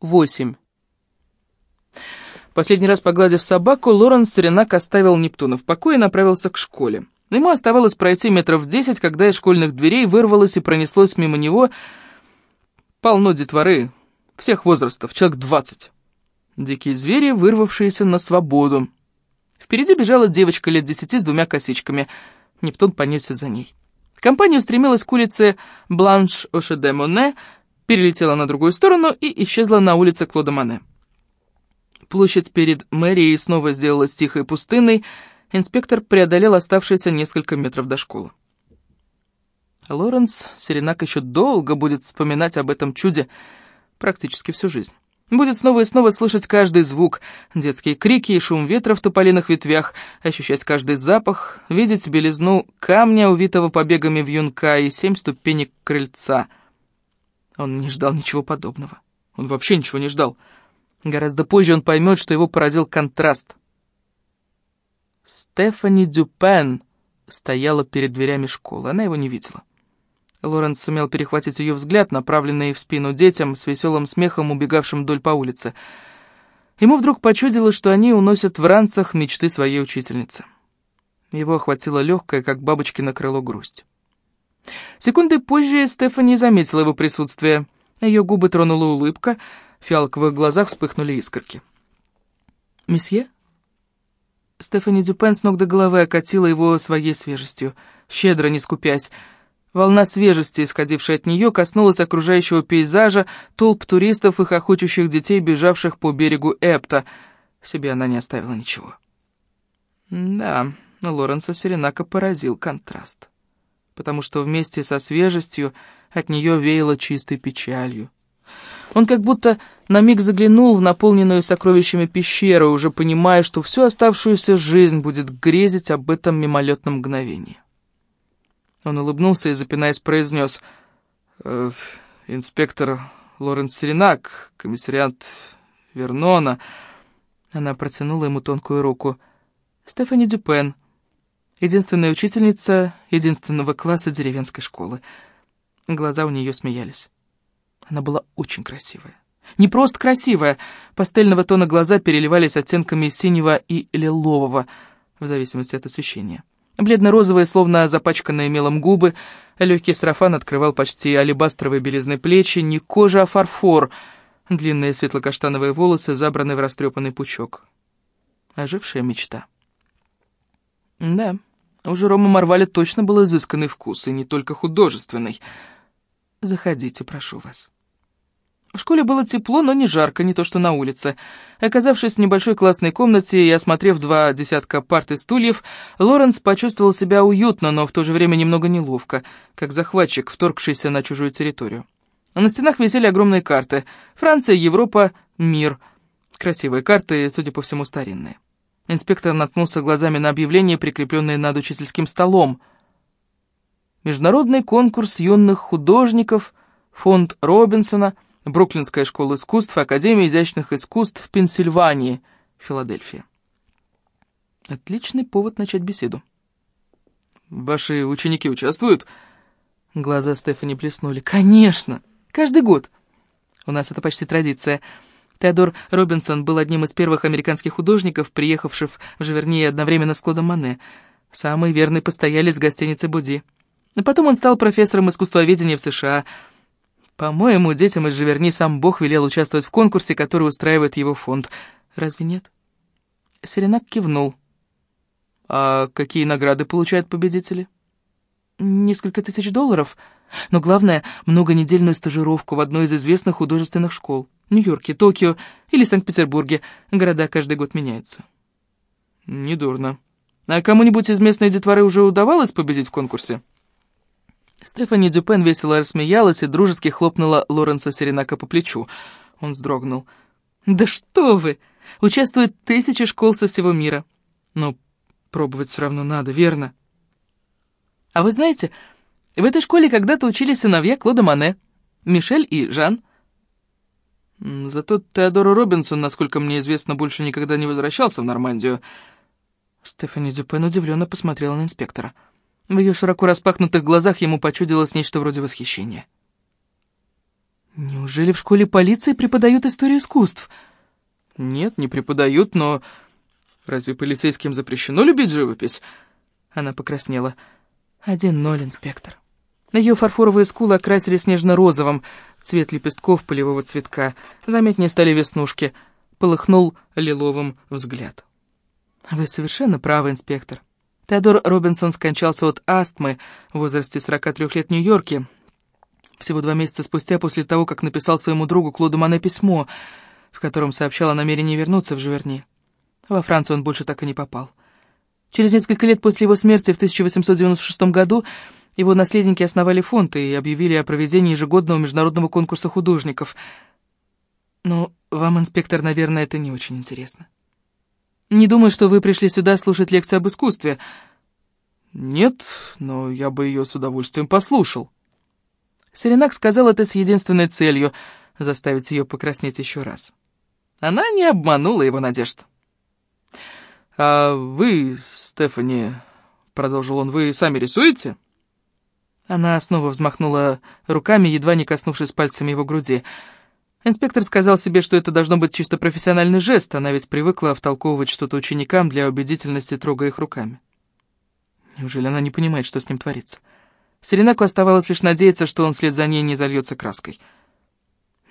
8. Последний раз погладив собаку, Лоренс Ренак оставил Нептуна в покое и направился к школе. Ему оставалось пройти метров десять, когда из школьных дверей вырвалось и пронеслось мимо него полно детворы, всех возрастов, человек двадцать. Дикие звери, вырвавшиеся на свободу. Впереди бежала девочка лет десяти с двумя косичками. Нептун понесся за ней. Компания устремилась к улице Бланш-Оше-де-Моне, перелетела на другую сторону и исчезла на улице Клода Моне. Площадь перед мэрией снова сделалась тихой пустынной, инспектор преодолел оставшиеся несколько метров до школы. Лоренс Серенак еще долго будет вспоминать об этом чуде практически всю жизнь. Будет снова и снова слышать каждый звук, детские крики и шум ветра в тополиных ветвях, ощущать каждый запах, видеть белизну камня, увитого побегами вьюнка, и семь ступенек крыльца. Он не ждал ничего подобного. Он вообще ничего не ждал. Гораздо позже он поймет, что его поразил контраст. Стефани Дюпен стояла перед дверями школы. Она его не видела. Лоренс сумел перехватить ее взгляд, направленный в спину детям, с веселым смехом, убегавшим вдоль по улице. Ему вдруг почудилось, что они уносят в ранцах мечты своей учительницы. Его охватила легкая, как бабочки на крыло, грусть. Секунды позже Стефани заметила его присутствие. Ее губы тронула улыбка — в фиалковых глазах вспыхнули искорки. «Месье?» Стефани Дюпен с ног до головы окатила его своей свежестью, щедро не скупясь. Волна свежести, исходившая от нее, коснулась окружающего пейзажа, толп туристов и хохочущих детей, бежавших по берегу Эпта. Себе она не оставила ничего. Да, Лоренса Серенака поразил контраст, потому что вместе со свежестью от нее веяло чистой печалью. Он как будто на миг заглянул в наполненную сокровищами пещеру, уже понимая, что всю оставшуюся жизнь будет грезить об этом мимолетном мгновении. Он улыбнулся и, запинаясь, произнес э, «Инспектор Лоренс Серенак, комиссариант Вернона». Она протянула ему тонкую руку. «Стефани Дюпен, единственная учительница единственного класса деревенской школы». Глаза у нее смеялись. Она была очень красивая. Не просто красивая. Пастельного тона глаза переливались оттенками синего и лилового, в зависимости от освещения. Бледно-розовые, словно запачканные мелом губы, легкий сарафан открывал почти алебастровые белизны плечи, не кожа, а фарфор, длинные светло-каштановые волосы, забранные в растрепанный пучок. Ожившая мечта. Да, у Жерома Марваля точно был изысканный вкус, и не только художественный. Заходите, прошу вас. В школе было тепло, но не жарко, не то что на улице. Оказавшись в небольшой классной комнате и осмотрев два десятка парт и стульев, Лоренс почувствовал себя уютно, но в то же время немного неловко, как захватчик, вторгшийся на чужую территорию. На стенах висели огромные карты. Франция, Европа, мир. Красивые карты, судя по всему, старинные. Инспектор наткнулся глазами на объявление, прикрепленное над учительским столом. Международный конкурс юных художников, фонд Робинсона — Бруклинская школа искусств, Академия изящных искусств в Пенсильвании, Филадельфия. Отличный повод начать беседу. «Ваши ученики участвуют?» Глаза Стефани плеснули. «Конечно! Каждый год. У нас это почти традиция. Теодор Робинсон был одним из первых американских художников, приехавших в Живерни одновременно с Клодом Мане. Самый верный постоялец гостиницы «Буди». Потом он стал профессором искусствоведения в США – по-моему, детям из Живерни сам Бог велел участвовать в конкурсе, который устраивает его фонд. Разве нет? Серенак кивнул. А какие награды получают победители? Несколько тысяч долларов. Но главное, многонедельную стажировку в одной из известных художественных школ. Нью-Йорке, Токио или Санкт-Петербурге. Города каждый год меняются. Недурно. А кому-нибудь из местной детворы уже удавалось победить в конкурсе? Стефани Дюпен весело рассмеялась и дружески хлопнула Лоренса Серенака по плечу. Он вздрогнул. «Да что вы! Участвуют тысячи школ со всего мира. Но пробовать все равно надо, верно?» «А вы знаете, в этой школе когда-то учились сыновья Клода Мане, Мишель и Жан». «Зато Теодор Робинсон, насколько мне известно, больше никогда не возвращался в Нормандию». Стефани Дюпен удивленно посмотрела на инспектора. В ее широко распахнутых глазах ему почудилось нечто вроде восхищения. Неужели в школе полиции преподают историю искусств? Нет, не преподают, но... Разве полицейским запрещено любить живопись? Она покраснела. Один ноль, инспектор. Ее фарфоровые скулы окрасили снежно-розовым, цвет лепестков полевого цветка. Заметнее стали веснушки. Полыхнул лиловым взгляд. Вы совершенно правы, инспектор. Теодор Робинсон скончался от астмы в возрасте 43 лет в Нью-Йорке. Всего два месяца спустя после того, как написал своему другу Клоду Мане письмо, в котором сообщал о намерении вернуться в Живерни. Во Францию он больше так и не попал. Через несколько лет после его смерти в 1896 году его наследники основали фонд и объявили о проведении ежегодного международного конкурса художников. Но вам, инспектор, наверное, это не очень интересно. Не думаю, что вы пришли сюда слушать лекцию об искусстве. Нет, но я бы ее с удовольствием послушал. Серенак сказал это с единственной целью — заставить ее покраснеть еще раз. Она не обманула его надежд. «А вы, Стефани, — продолжил он, — вы сами рисуете?» Она снова взмахнула руками, едва не коснувшись пальцами его груди. Инспектор сказал себе, что это должно быть чисто профессиональный жест, она ведь привыкла втолковывать что-то ученикам для убедительности, трогая их руками. Неужели она не понимает, что с ним творится? Серенаку оставалось лишь надеяться, что он вслед за ней не зальется краской.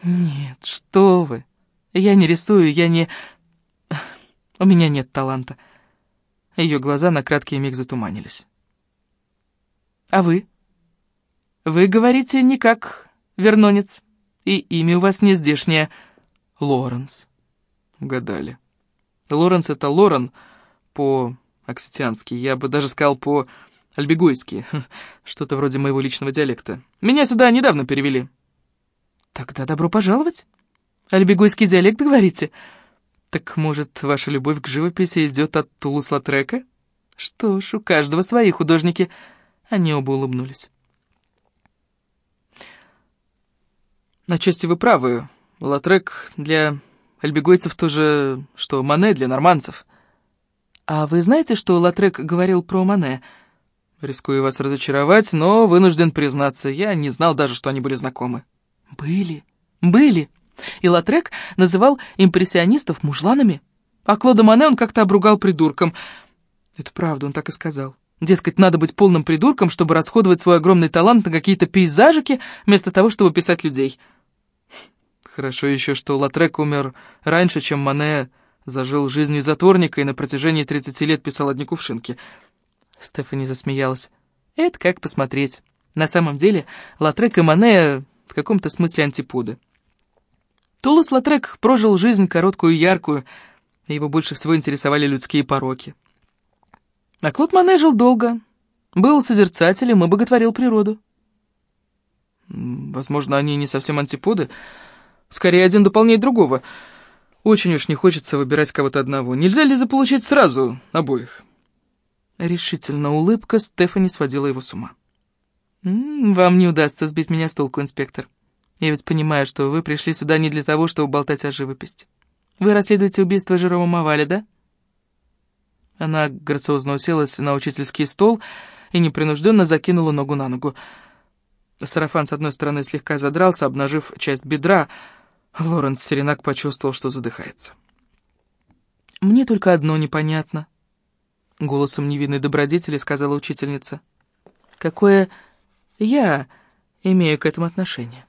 «Нет, что вы! Я не рисую, я не... У меня нет таланта». Ее глаза на краткий миг затуманились. «А вы?» «Вы говорите не как вернонец, и имя у вас не здешнее. Лоренс». Угадали. Лоренс — это Лорен по-окситиански, я бы даже сказал по Альбегойский. Что-то вроде моего личного диалекта. Меня сюда недавно перевели». «Тогда добро пожаловать. Альбегойский диалект, говорите? Так, может, ваша любовь к живописи идет от Тулус-Латрека? Что ж, у каждого свои художники». Они оба улыбнулись. «Отчасти вы правы. Латрек для альбегойцев тоже, что Мане для норманцев». «А вы знаете, что Латрек говорил про Мане?» Рискую вас разочаровать, но вынужден признаться, я не знал даже, что они были знакомы. Были, были. И Латрек называл импрессионистов мужланами. А Клода Мане он как-то обругал придурком. Это правда, он так и сказал. Дескать, надо быть полным придурком, чтобы расходовать свой огромный талант на какие-то пейзажики, вместо того, чтобы писать людей. Хорошо еще, что Латрек умер раньше, чем Мане зажил жизнью затворника и на протяжении 30 лет писал одни кувшинки — Стефани засмеялась. Это как посмотреть. На самом деле, Латрек и Мане в каком-то смысле антиподы. Тулус Латрек прожил жизнь короткую и яркую, и его больше всего интересовали людские пороки. А Клод Мане жил долго, был созерцателем и боготворил природу. Возможно, они не совсем антиподы, скорее один дополняет другого. Очень уж не хочется выбирать кого-то одного. Нельзя ли заполучить сразу обоих? Решительно улыбка Стефани сводила его с ума. «Вам не удастся сбить меня с толку, инспектор. Я ведь понимаю, что вы пришли сюда не для того, чтобы болтать о живописи. Вы расследуете убийство Жерома Мавали, да?» Она грациозно уселась на учительский стол и непринужденно закинула ногу на ногу. Сарафан с одной стороны слегка задрался, обнажив часть бедра. Лоренс Серенак почувствовал, что задыхается. «Мне только одно непонятно», — голосом невинной добродетели сказала учительница. «Какое я имею к этому отношение?»